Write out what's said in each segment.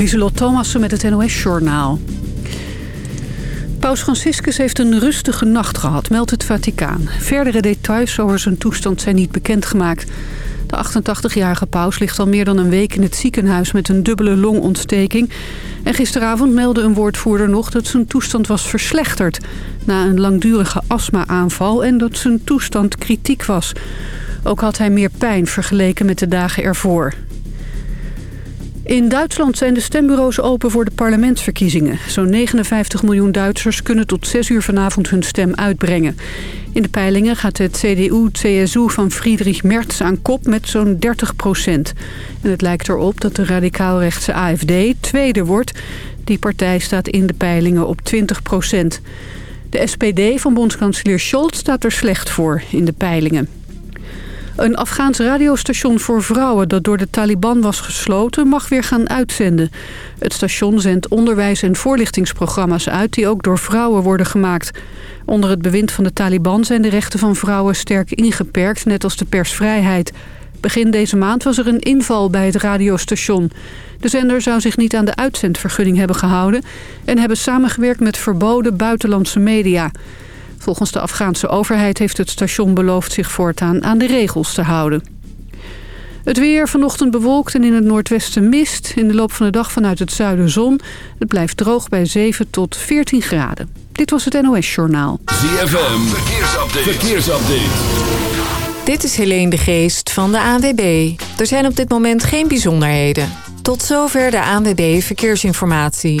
Lieselot Thomassen met het NOS-journaal. Paus Franciscus heeft een rustige nacht gehad, meldt het Vaticaan. Verdere details over zijn toestand zijn niet bekendgemaakt. De 88-jarige paus ligt al meer dan een week in het ziekenhuis met een dubbele longontsteking. En gisteravond meldde een woordvoerder nog dat zijn toestand was verslechterd... na een langdurige astma-aanval en dat zijn toestand kritiek was. Ook had hij meer pijn vergeleken met de dagen ervoor. In Duitsland zijn de stembureaus open voor de parlementsverkiezingen. Zo'n 59 miljoen Duitsers kunnen tot 6 uur vanavond hun stem uitbrengen. In de peilingen gaat het CDU-CSU van Friedrich Merz aan kop met zo'n 30 procent. En het lijkt erop dat de radicaalrechtse AFD tweede wordt. Die partij staat in de peilingen op 20 procent. De SPD van bondskanselier Scholz staat er slecht voor in de peilingen. Een Afghaans radiostation voor vrouwen dat door de Taliban was gesloten... mag weer gaan uitzenden. Het station zendt onderwijs- en voorlichtingsprogramma's uit... die ook door vrouwen worden gemaakt. Onder het bewind van de Taliban zijn de rechten van vrouwen sterk ingeperkt... net als de persvrijheid. Begin deze maand was er een inval bij het radiostation. De zender zou zich niet aan de uitzendvergunning hebben gehouden... en hebben samengewerkt met verboden buitenlandse media... Volgens de Afghaanse overheid heeft het station beloofd zich voortaan aan de regels te houden. Het weer vanochtend bewolkt en in het noordwesten mist. In de loop van de dag vanuit het zuiden zon. Het blijft droog bij 7 tot 14 graden. Dit was het NOS Journaal. ZFM, verkeersupdate. verkeersupdate. Dit is Helene de Geest van de ANWB. Er zijn op dit moment geen bijzonderheden. Tot zover de ANWB Verkeersinformatie.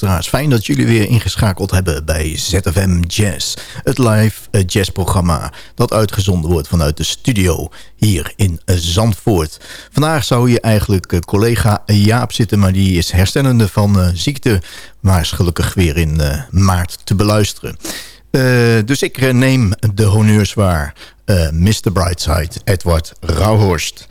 Luisteraars. Fijn dat jullie weer ingeschakeld hebben bij ZFM Jazz. Het live eh, jazzprogramma dat uitgezonden wordt vanuit de studio hier in Zandvoort. Vandaag zou hier eigenlijk eh, collega Jaap zitten, maar die is herstellende van uh, ziekte. Maar is gelukkig weer in maart te beluisteren. dus ik neem de honneurs waar. Mr. Brightside, Edward Rauhorst.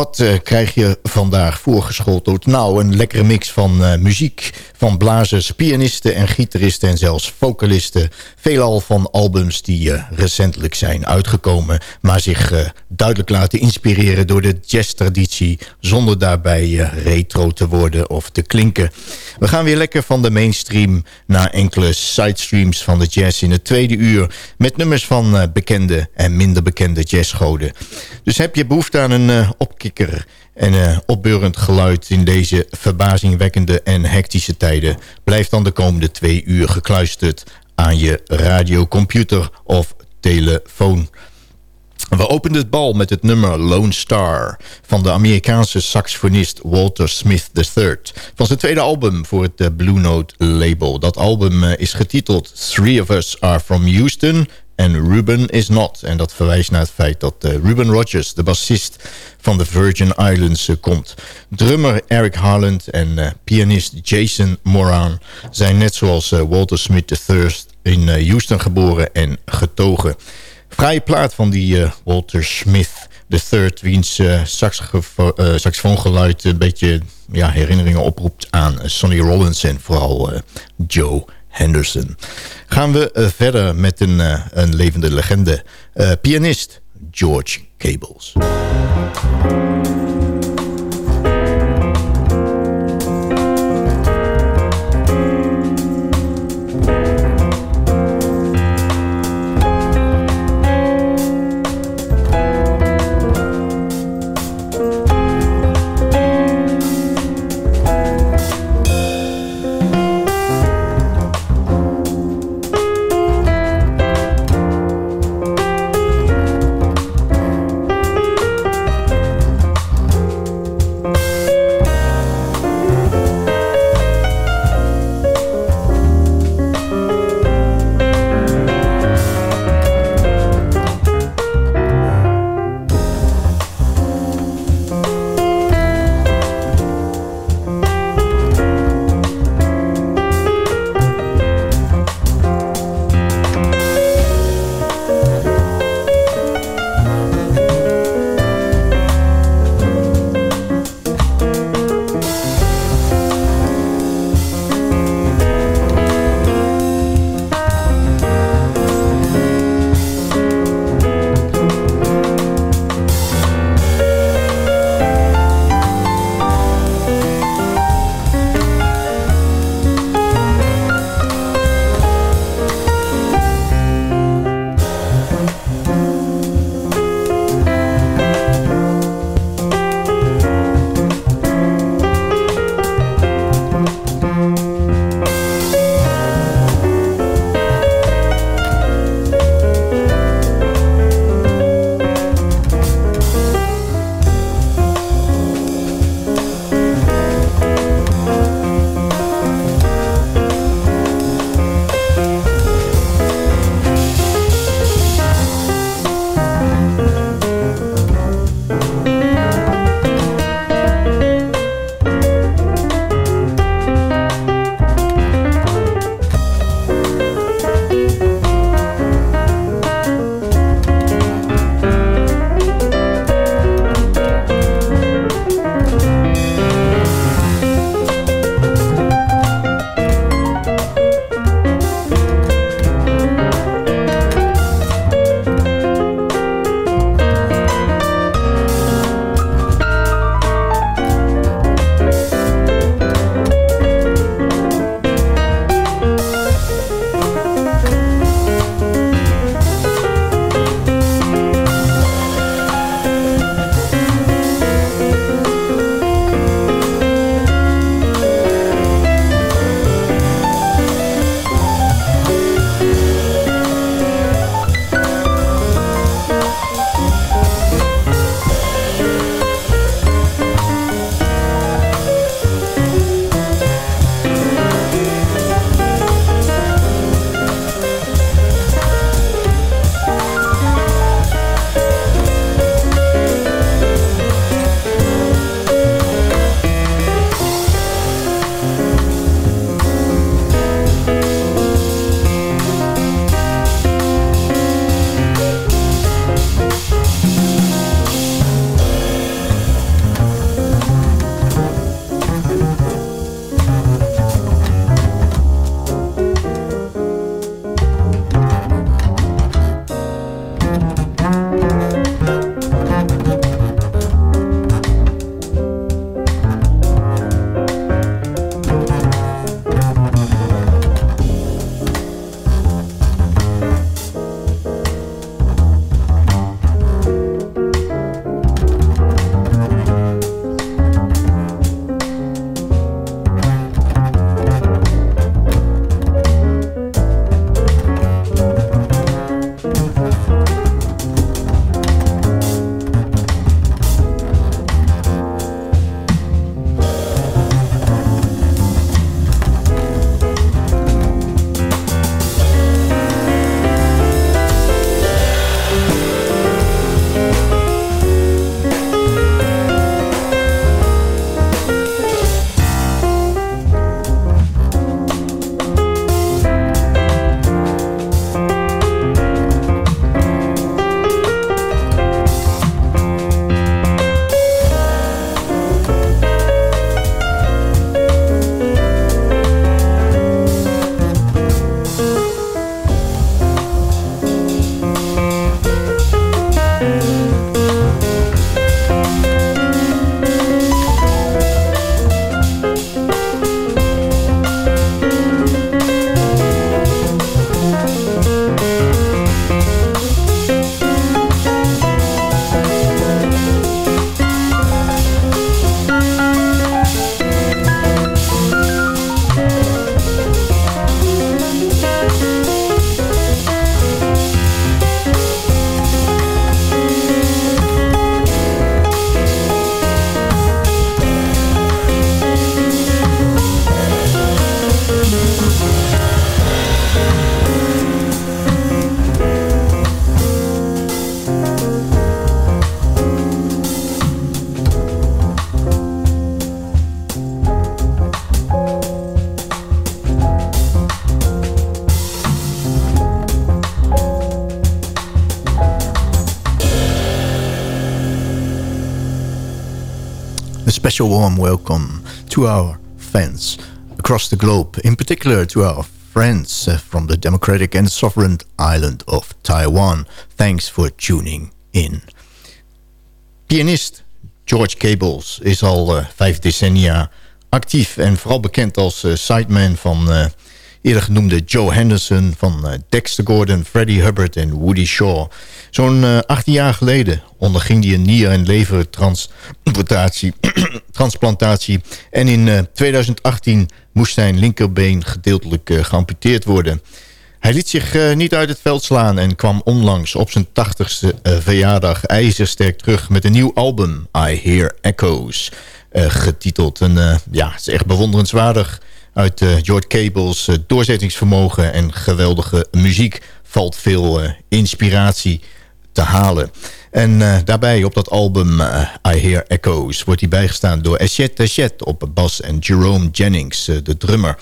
Wat uh, krijg je vandaag voorgeschoteld? Nou, een lekkere mix van uh, muziek, van blazers, pianisten en gitaristen... en zelfs vocalisten. Veelal van albums die uh, recentelijk zijn uitgekomen... maar zich duidelijk laten inspireren door de jazztraditie... zonder daarbij retro te worden of te klinken. We gaan weer lekker van de mainstream naar enkele sidestreams van de jazz... in het tweede uur met nummers van bekende en minder bekende jazzgoden. Dus heb je behoefte aan een en uh, opbeurend geluid in deze verbazingwekkende en hectische tijden... blijft dan de komende twee uur gekluisterd aan je radiocomputer of telefoon. We openden het bal met het nummer Lone Star... van de Amerikaanse saxofonist Walter Smith III... van zijn tweede album voor het eh, Blue Note label. Dat album eh, is getiteld Three of Us Are From Houston en Ruben is not. En dat verwijst naar het feit dat uh, Ruben Rogers, de bassist van de Virgin Islands, uh, komt. Drummer Eric Harland en uh, pianist Jason Moran zijn net zoals Walter Smith III in Houston geboren en getogen. Vrije plaat van die Walter Smith III, wiens saxofoongeluid een beetje ja, herinneringen oproept aan Sonny Rollins en vooral Joe Henderson. Gaan we uh, verder met een, uh, een levende legende. Uh, pianist George Cables. Special warm welcome to our fans across the globe, in particular to our friends uh, from the democratic and sovereign island of Taiwan. Thanks for tuning in. Pianist George Cables is al uh, vijf decennia actief en vooral bekend als uh, sideman van uh, eerder genoemde Joe Henderson... van uh, Dexter Gordon, Freddie Hubbard en Woody Shaw. Zo'n 18 jaar geleden onderging hij een nier- en levertransplantatie. transplantatie. En in 2018 moest zijn linkerbeen gedeeltelijk geamputeerd worden... Hij liet zich niet uit het veld slaan en kwam onlangs op zijn 80ste verjaardag ijzersterk terug met een nieuw album, I Hear Echoes. Eh, getiteld. En uh, ja, het is echt bewonderenswaardig. Uit uh, George Cable's doorzettingsvermogen en geweldige muziek valt veel inspiratie te halen. En daarbij op dat album I Hear Echoes wordt hij bijgestaan door Echet op bas en Jerome Jennings, de drummer.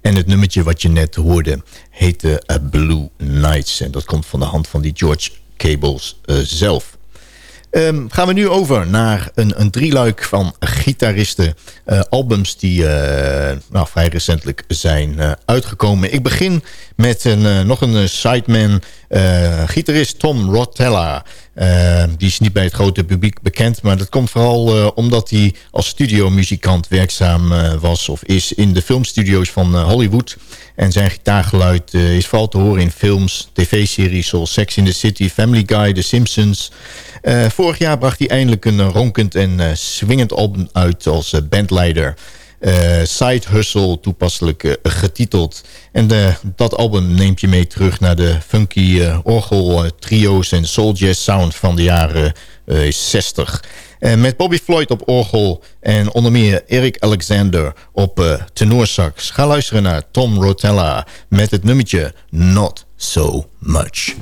En het nummertje wat je net hoorde heette Blue Nights. En dat komt van de hand van die George Cables zelf. Um, gaan we nu over naar een, een drieluik van gitaristen. Uh, albums die uh, nou, vrij recentelijk zijn uh, uitgekomen. Ik begin met een, nog een sideman, gitarist Tom Rotella. die is niet bij het grote publiek bekend. Maar dat komt vooral omdat hij als studiomuzikant werkzaam was of is in de filmstudio's van Hollywood. En zijn gitaargeluid is vooral te horen in films, tv-series zoals Sex in the City, Family Guy, The Simpsons... Uh, vorig jaar bracht hij eindelijk een ronkend en uh, swingend album uit als uh, bandleider. Side Hustle, toepasselijk getiteld. En dat album neemt je mee terug naar de funky orgel trio's en soul jazz sound van de jaren 60. met Bobby Floyd op orgel en onder meer Eric Alexander op tenorsax. Ga luisteren naar Tom Rotella met het nummertje Not So Much.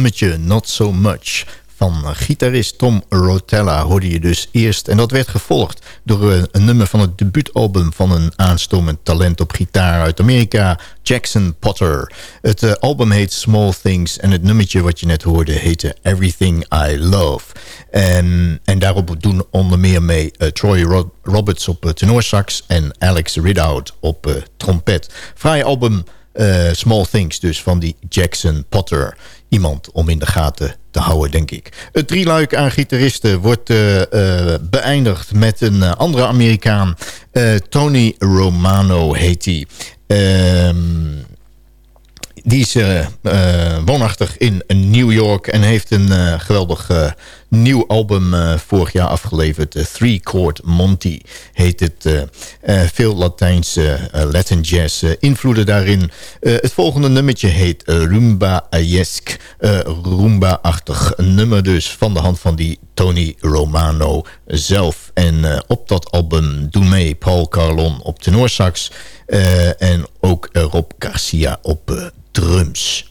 Nummertje Not So Much van gitarist Tom Rotella hoorde je dus eerst. En dat werd gevolgd door een, een, nummer van het debuutalbum... van een aanstomend talent op gitaar uit Amerika, Jackson Potter. Het uh, album heet Small Things en het nummertje wat je net hoorde heette Everything I Love. En, en daarop doen onder meer mee uh, Troy Roberts op tenorsax... en Alex Ridout op trompet. Fraai album... Small Things dus van die Jackson Potter. Iemand om in de gaten te houden, denk ik. Het drieluik aan gitaristen wordt uh, uh, beëindigd met een andere Amerikaan. Tony Romano heet hij. Ehm, die is woonachtig in New York en heeft een geweldig nieuw album uh, vorig jaar afgeleverd. Uh, Three Chord Monty heet het. Uh, veel Latijnse Latin jazz invloeden daarin. het volgende nummertje heet Rumba Ayesk. Rumba-achtig nummer dus van de hand van die Tony Romano zelf. En op dat album doen mee Paul Carlon op tenorsax. en ook Rob Garcia op drums.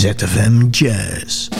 ZFM Jazz.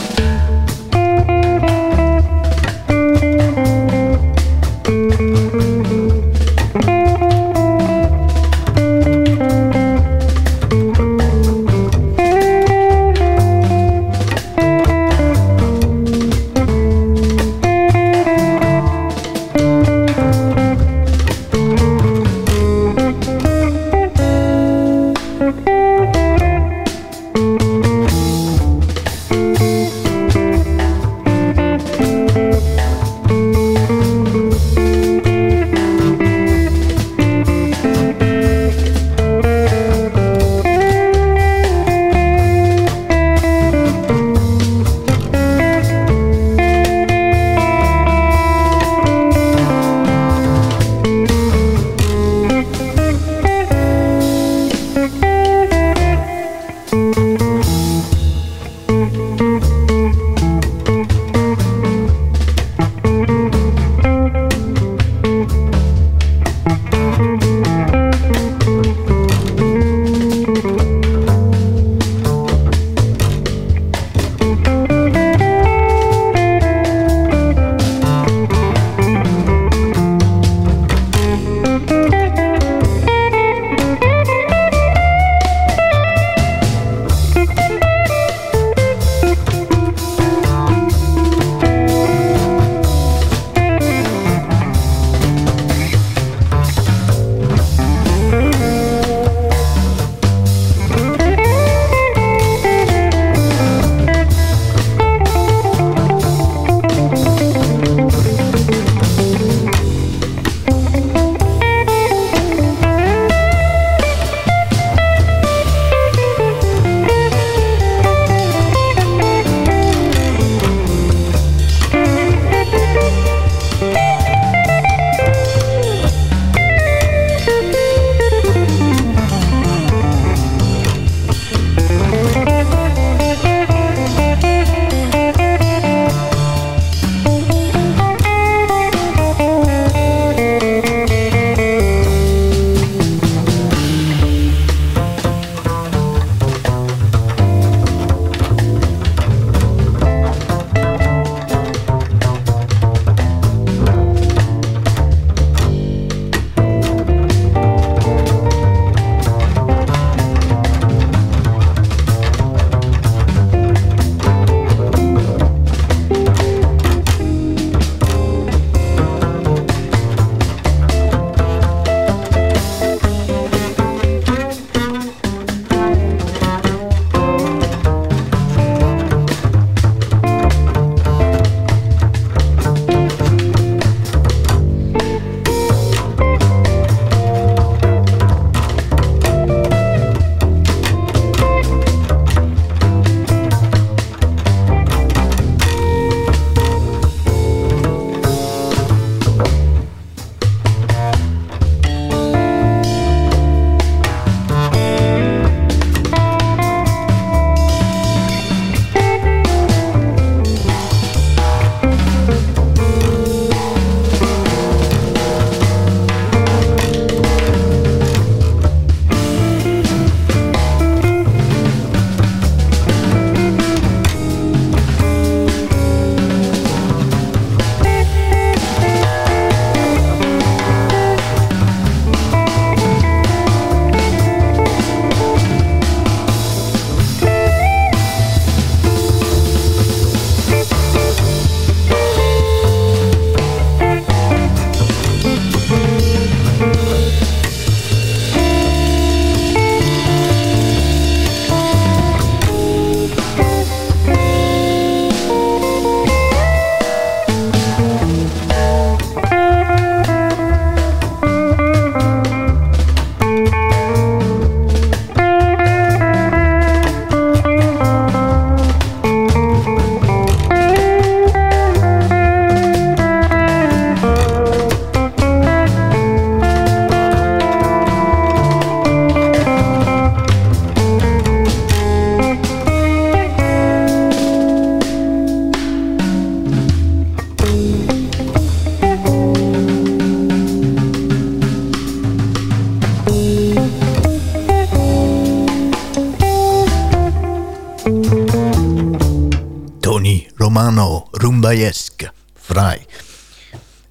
Romano, Rumbaesque, fraai.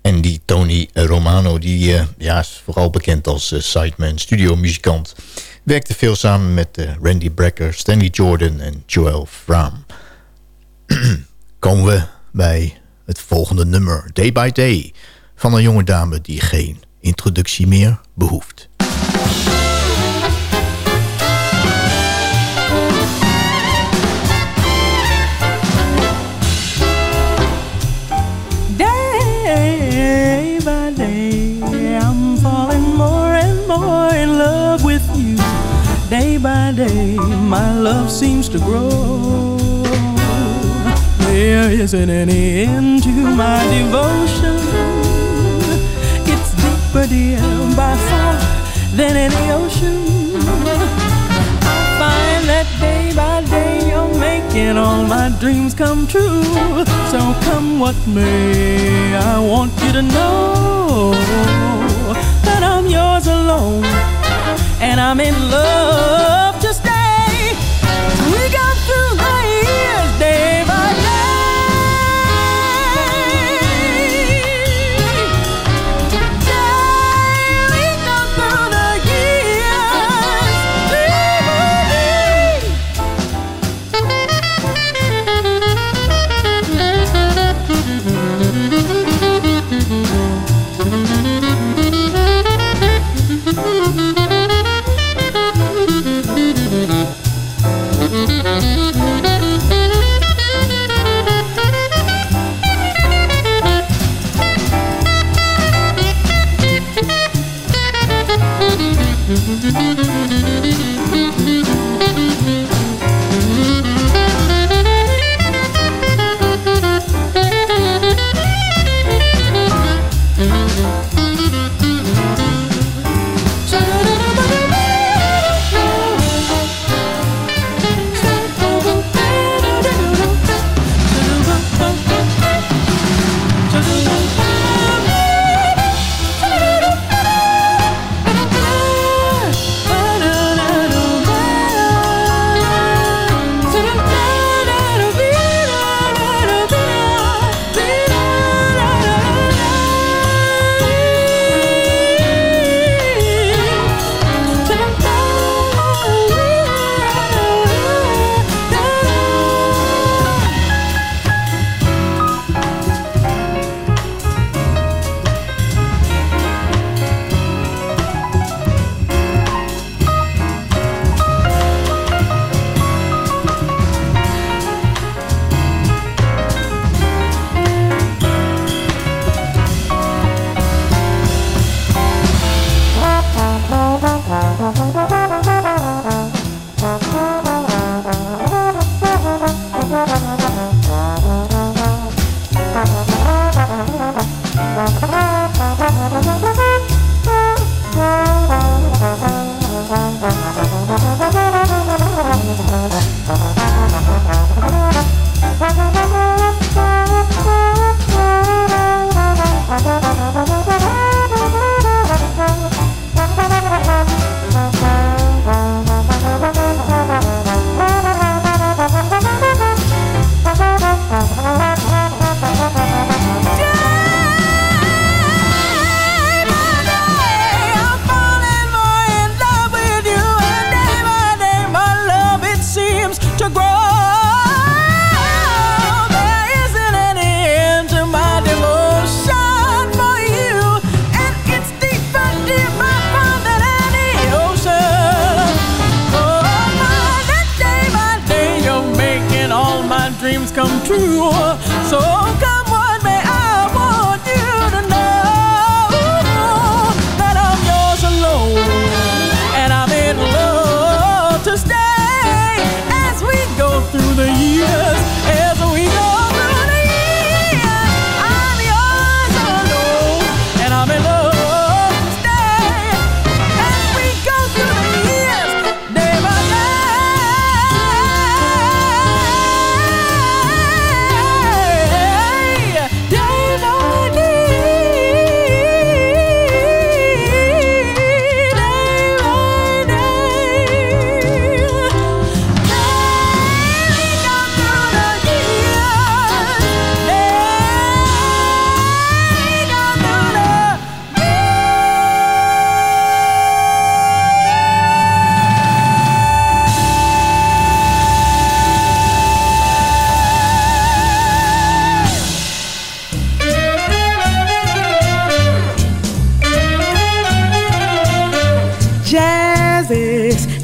En die Tony Romano, die uh, ja, is vooral bekend als uh, sideman, studiomuzikant. Werkte veel samen met uh, Randy Brecker, Stanley Jordan en Joel Fram. Komen we bij het volgende nummer, Day by Day... van een jonge dame die geen introductie meer behoeft. Seems to grow. There isn't any end to my devotion. It's deeper, dear, by far than any ocean. I find that day by day you're making all my dreams come true. So come what may, I want you to know that I'm yours alone and I'm in love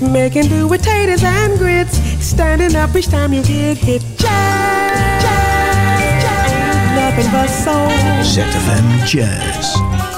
making do with taters and grits. Standing up each time you get hit. Jazz, jazz, jazz. Nothing but soul. ZFM Jazz.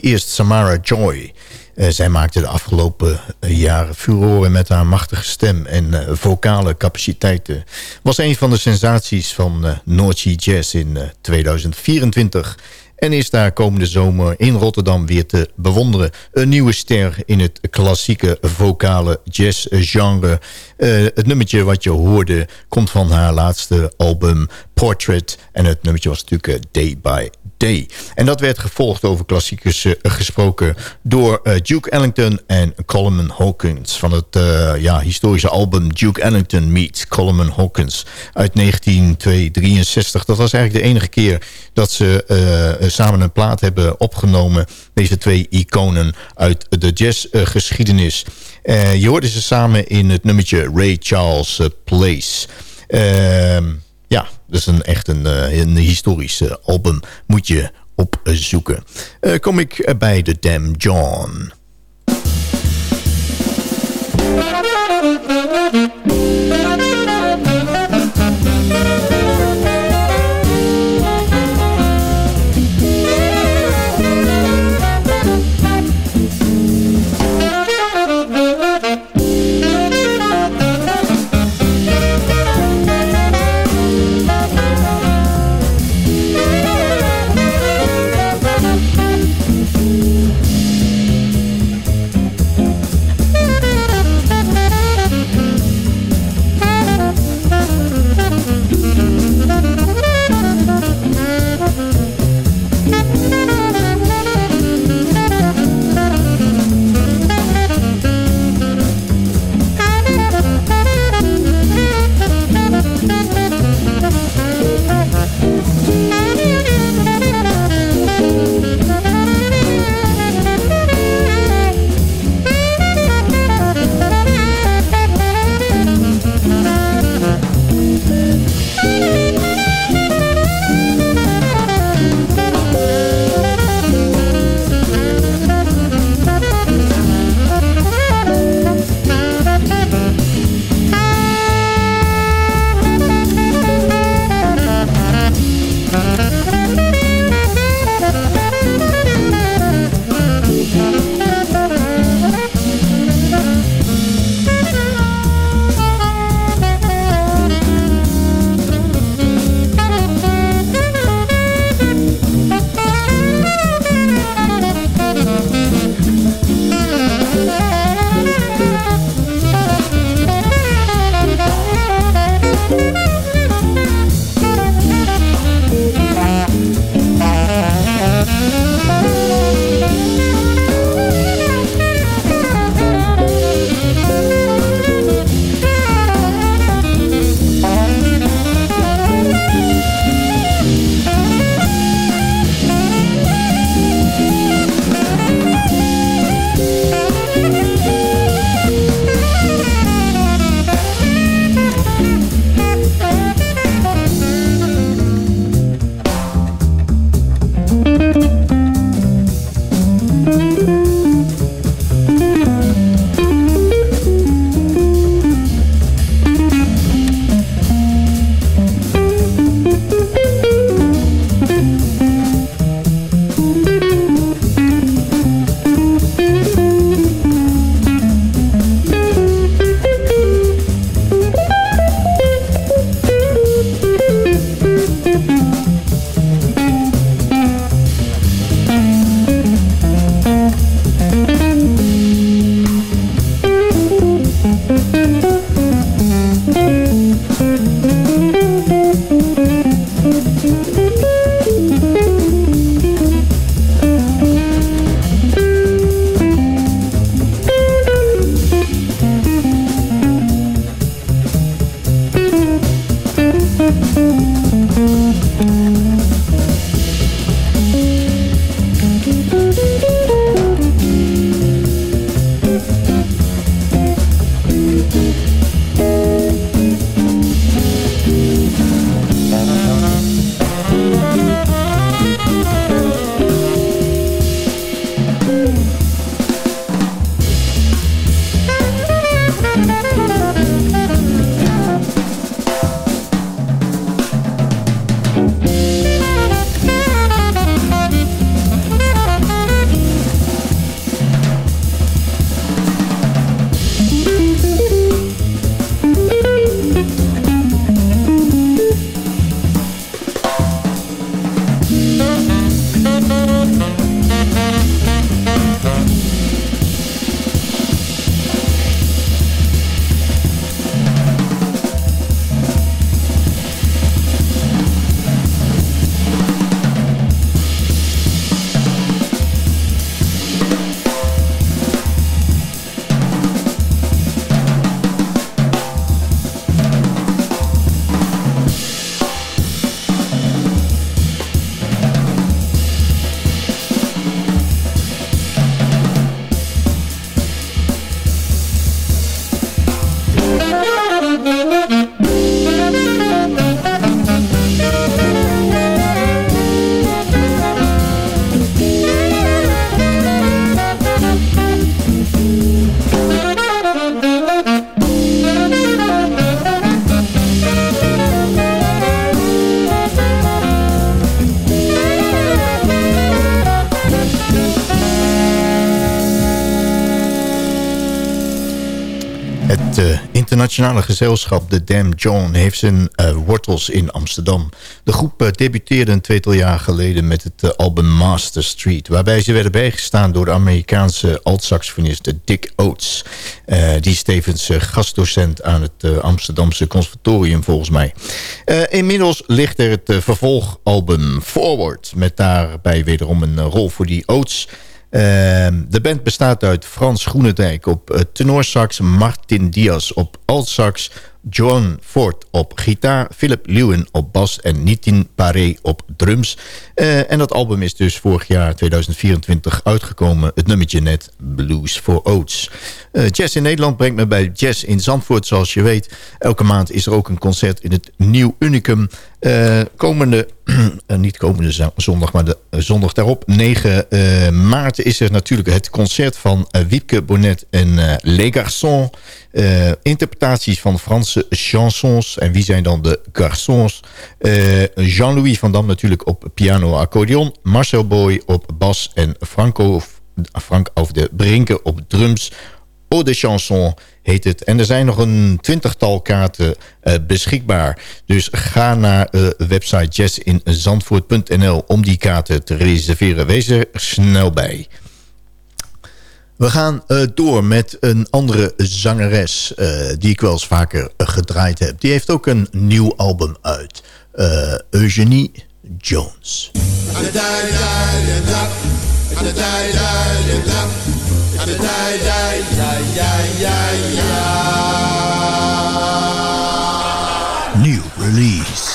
Eerst Samara Joy. Uh, zij maakte de afgelopen uh, jaren furoren met haar machtige stem en uh, vocale capaciteiten. Was een van de sensaties van uh, Jazz in 2024. En is daar komende zomer in Rotterdam weer te bewonderen. Een nieuwe ster in het klassieke vocale jazzgenre. het nummertje wat je hoorde komt van haar laatste album Portrait. En het nummertje was natuurlijk Day by En dat werd gevolgd over klassiekers uh, gesproken door uh, Duke Ellington en Coleman Hawkins. Van het uh, ja, historische album Duke Ellington meets Coleman Hawkins uit 1963. Dat was eigenlijk de enige keer dat ze samen een plaat hebben opgenomen. Deze twee iconen uit de jazzgeschiedenis. je hoorde ze samen in het nummertje Ray Charles Place. Ehm, ja, dus een, echt een, eh, een historisch eh, album moet je opzoeken. Eh, kom ik bij de Dam John. Internationale gezelschap The Damn John heeft zijn uh, wortels in Amsterdam. De groep uh, debuteerde een tweetal jaar geleden met het album Master Street... waarbij ze werden bijgestaan door de Amerikaanse alt-saxofonist Dick Oates. die is tevens gastdocent aan het Amsterdamse conservatorium volgens mij. inmiddels ligt er het vervolgalbum Forward... met daarbij wederom een rol voor die Oates... Ehm, de band bestaat uit Frans Groenendijk op uh, tenorsax... Martin Diaz op altsax... John Ford op gitaar, Philip Lewin op bas en Nitin Paré op drums. Uh, en dat album is dus vorig jaar 2024 uitgekomen. Het nummertje net Blues for Oats. Uh, jazz in Nederland brengt me bij Jazz in Zandvoort, zoals je weet. Elke maand is er ook een concert in het Nieuw Unicum. Uh, komende, niet komende zondag, maar de zondag daarop, 9 maart... is er natuurlijk het concert van Wiepke Bonnet en Les Garçons... Uh, interpretaties van Chansons. En wie zijn dan de garçons? Uh, Jean-Louis van Dam natuurlijk op piano accordeon. Marcel Boy op bas. En Franco, Frank over de Brinken op drums. Eau de chanson heet het. En er zijn nog een twintigtal kaarten uh, beschikbaar. Dus ga naar de website jazzinzandvoort.nl om die kaarten te reserveren. Wees er snel bij. We gaan uh, door met een andere zangeres uh, die ik wel eens vaker uh, gedraaid heb. Die heeft ook een nieuw album uit. Eugenie Jones. New release.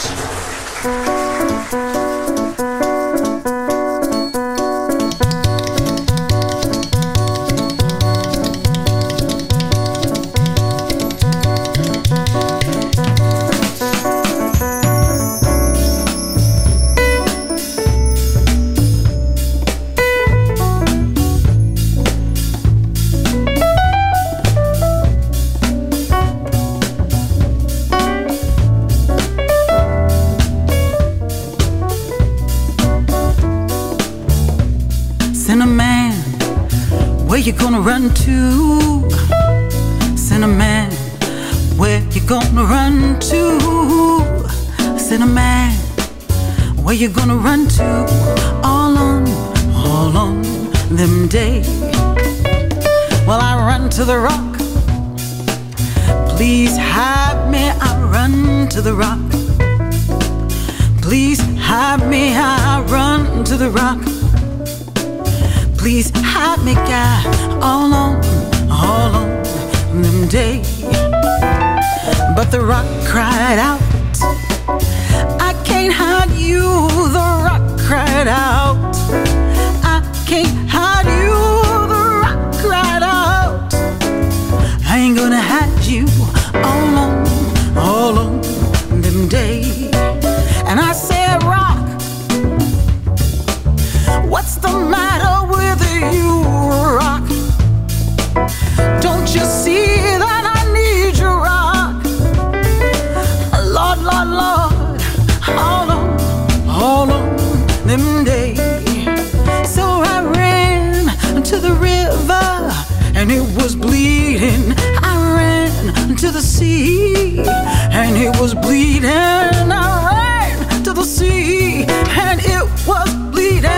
You gonna run to? Cinnamon, where you gonna run to? Cinnamon, where you gonna run to? All on, all on them days. Well, I run to the rock. Please hide me, I run to the rock. Please hide me, I run to the rock. Please hide me, God, all on, all on them days. But the rock cried out, I can't hide you. The rock cried out, I can't hide you. The rock cried out, I ain't gonna hide you all on, all on them days. And I said, Rock, what's the matter? The sea and it was bleeding. I ran to the sea and it was bleeding.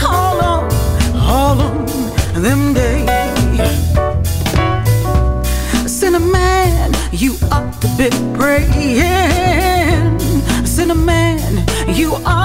All on them days. Cinnamon, you ought to be praying. Cinnamon, you ought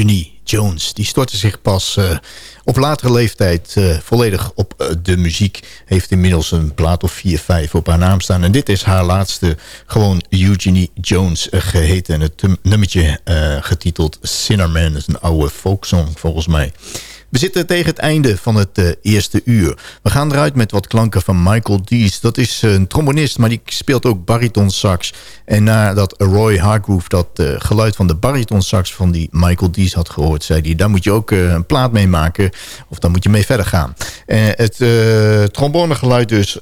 Eugenie Jones. Die stortte zich pas eh, op latere leeftijd eh, volledig op eh, de muziek. Heeft inmiddels een plaat of 4, 5 op haar naam staan. En dit is haar laatste, gewoon Eugenie Jones geheten. En het nummertje getiteld Sinnerman. Dat is een oude folksong volgens mij. We zitten tegen het einde van het uh, eerste uur. We gaan eruit met wat klanken van Michael Dees. Dat is een trombonist, maar die speelt ook bariton sax. En nadat Roy Hargrove dat uh, geluid van de bariton sax van die Michael Dees had gehoord... zei hij, daar moet je ook uh, een plaat mee maken. Of daar moet je mee verder gaan. het trombonegeluid dus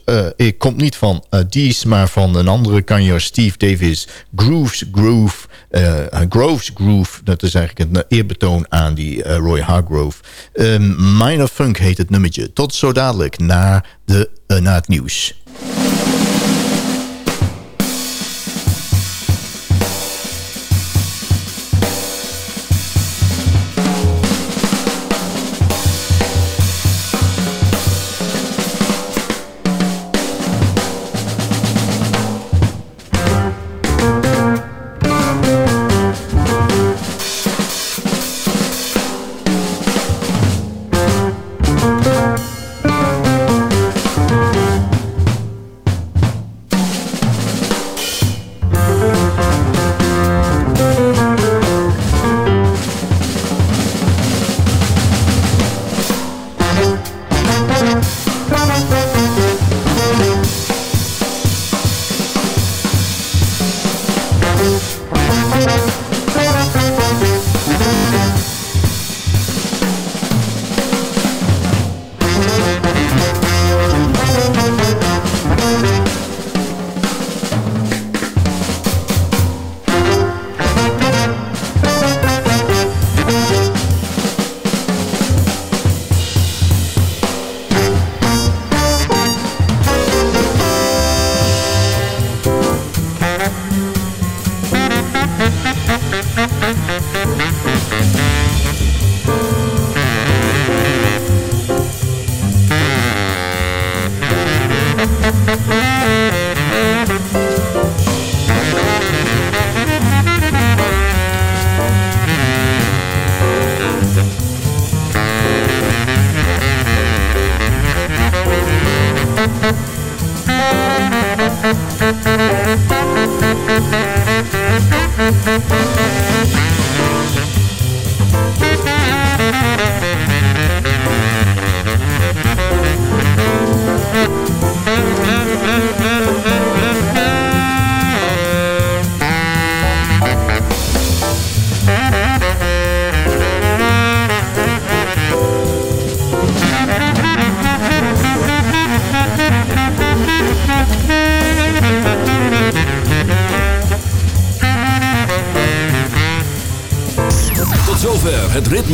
komt niet van Dees... maar van een andere kanjer, Steve Davis. Grooves Groove... Groves Groove, dat is eigenlijk een eerbetoon aan die Roy Hargrove. Um, Minor Funk heet het nummertje. Tot zo dadelijk na, de, uh, na het nieuws.